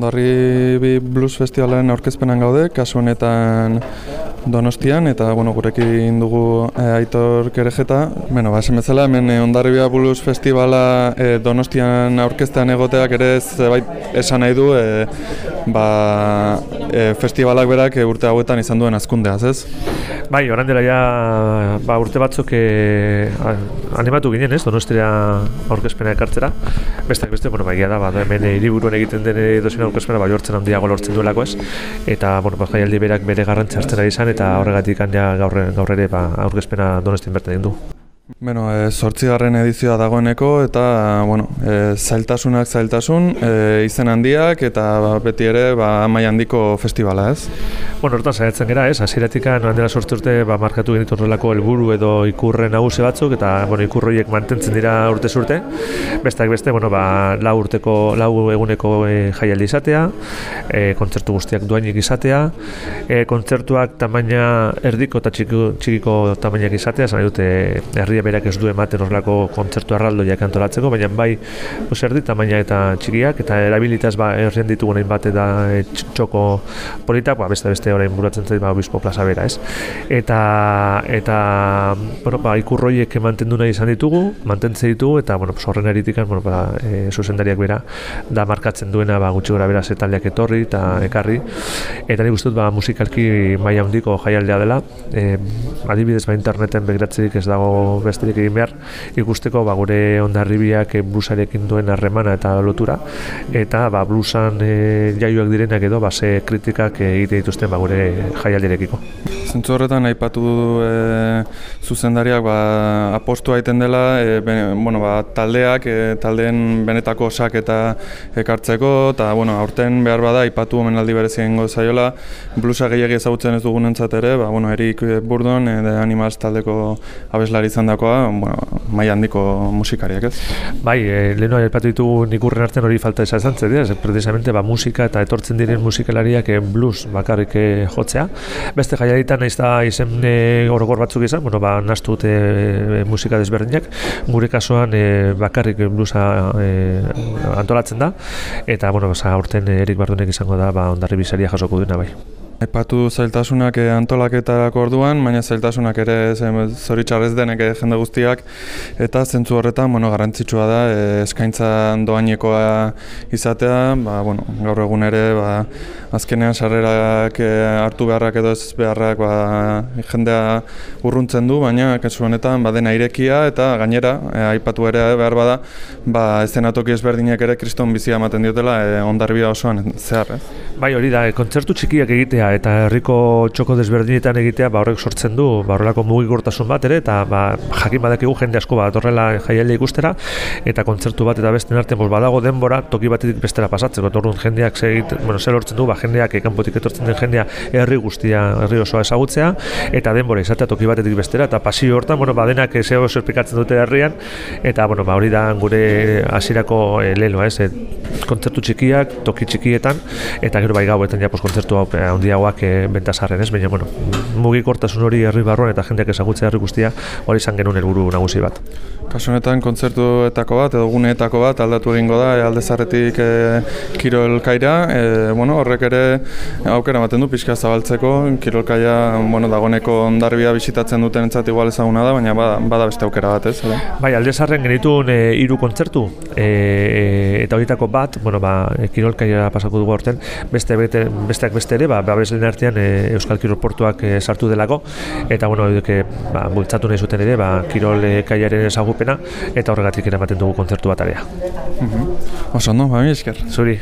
Darri bi blues festivalen aurkezpenan gaude, kasu honetan Donostian eta bueno, gurekin dugu e, Aitor Kerejeta. Bueno, ba, bezala, hemen e, Ondarribia Blues Festivala e, Donostian aurkeztean egoteak ere zebait esan nahi du e, ba, e, festivalak berak e, urte hauetan izan duen azkundeaz, ez? Bai, orain dela ja ba, urte batzuk e, animatu ginen, ez? Donostia aurkezpena ekartzera. Besteak beste, bueno, baigia da, ba, hemen hiriburuan egiten den dozina aurkezpena bai hortzen handiago lortzen duelako, ez? Eta, bueno, ba, jaialdi berak bere garrantzia hartzera izan eta horregatik handia gaur, gaur ere ba, aurkezpena donostin bertan egin du. Bueno, e, sortzigarren edizioa dagoeneko eta bueno, e, zailtasunak zailtasun, e, izen handiak eta ba, beti ere ba, amai handiko festivala ez? Bueno, hortan saiatzen gara, ez, hasieratik noan dela urte ba, markatu genitu horrelako helburu edo ikurre nagusi batzuk eta bueno, ikurroiek mantentzen dira urte urte. Besteak beste, bueno, ba, lau urteko, lau eguneko e, jaialdi izatea, e, kontzertu guztiak duainik izatea, e, kontzertuak tamaina erdiko eta txikiko, txikiko tamainak izatea, zan dute herri berak ez du ematen horrelako kontzertu arraldoiak antolatzeko, baina bai pues, erdi tamaina eta txikiak, eta erabilitaz ba, errien ditugu nahin bat eta e, txoko politak, ba, beste beste orain buratzen zait ba, obispo plaza bera, ez? Eta, eta bueno, ba, ikurroiek mantendu nahi izan ditugu, mantentzen ditugu, eta bueno, pues, horren eritikan, bueno, ba, e, zuzendariak bera, da markatzen duena ba, gutxi gora bera zetaldeak etorri eta ekarri, eta nik uste ba, musikalki maila handiko jaialdea dela, e, adibidez ba, interneten begiratzerik ez dago besterik egin behar ikusteko ba, gure ondarribiak e, blusarekin duen harremana eta lotura eta ba, blusan e, jaioak direnak edo ba, ze kritikak egite dituzten ba, gure jaialdirekiko. Zentzu horretan aipatu du e, zuzendariak ba, apostu aiten dela e, bueno, ba, taldeak, e, taldeen benetako osak eta ekartzeko eta bueno, aurten behar bada aipatu omenaldi berezien gozaiola blusa gehiagi ezagutzen ez dugun ere, ba, bueno, Erik Burdon, e, de taldeko abeslari izan dakoa, bueno, mai handiko musikariak ez? Bai, e, lehenu aipatu ditugu nik artean hori falta esan zantzen dira, precisamente ba, musika eta etortzen diren musikalariak e, blues bakarrik e, jotzea. Beste jaiaritan naiz da izen e, orogor batzuk izan, bueno, ba, nastu dute e, musika desberdinak, gure kasuan e, bakarrik bluesa e, antolatzen da, eta, bueno, ba, aurten Erik Bardunek izango da, ba, ondarri bizaria jasoko duena bai. Epatu zailtasunak eh, antolaketarako orduan, baina zailtasunak ere zoritxarrez denek eh, jende guztiak eta zentzu horretan bueno, garantzitsua da e, eskaintza doainekoa izatea, ba, bueno, gaur egun ere ba, azkenean sarrerak hartu beharrak edo ez beharrak ba, jendea urruntzen du, baina kasu honetan ba, dena irekia eta gainera aipatu ere behar bada ba, ezenatoki ezberdinak ere kriston bizia ematen diotela e, ondarbia osoan zehar. Ez? Bai hori da, kontzertu txikiak egitea eta herriko txoko desberdinetan egitea ba horrek sortzen du ba horrelako mugikortasun bat ere eta ba jakin badakigu jende asko bat horrela jaialdi ikustera eta kontzertu bat eta beste pues badago denbora toki batetik bestera pasatzeko. Orduan jendeak segit bueno zer lortzen du? Ba jendeak kanpotik etortzen den jendea herri guztia herri osoa ezagutzea eta denbora izatea toki batetik bestera eta pasio hortan bueno ba denak zeo explikatzen dute herrian eta bueno ba hori da gure hasierako e, leloa ez? Kontzertu txikiak toki txikietan eta gero bai gauetan ja pues kontzertu handia gehiagoak e, bentasarren ez, baina bueno, mugikortasun hori herri barruan eta jendeak ezagutzea herri guztia hori izan genuen helburu nagusi bat. Kasu honetan kontzertuetako bat edo guneetako bat aldatu egingo da e, alde zarretik e, kirolkaira, e, bueno, horrek ere aukera ematen du pixka zabaltzeko, kirolkaia bueno, dagoneko ondarbia bisitatzen duten entzat igual ezaguna da, baina bada, bada beste aukera bat ez. Hala? Bai, alde zarren genituen e, hiru kontzertu e, eta horietako bat, bueno, ba, kirolkaia pasako dugu orten, beste, beste, besteak beste ere, ba, babeslen artean e, Euskal Kirolportuak e, sartu delako, eta bueno, e, ba, bultzatu nahi zuten ere, ba, kirol kaiaren ezagupena, eta horregatik ere ematen dugu kontzertu bat area. Mm -hmm. Oso, no, ba, esker. Zuri.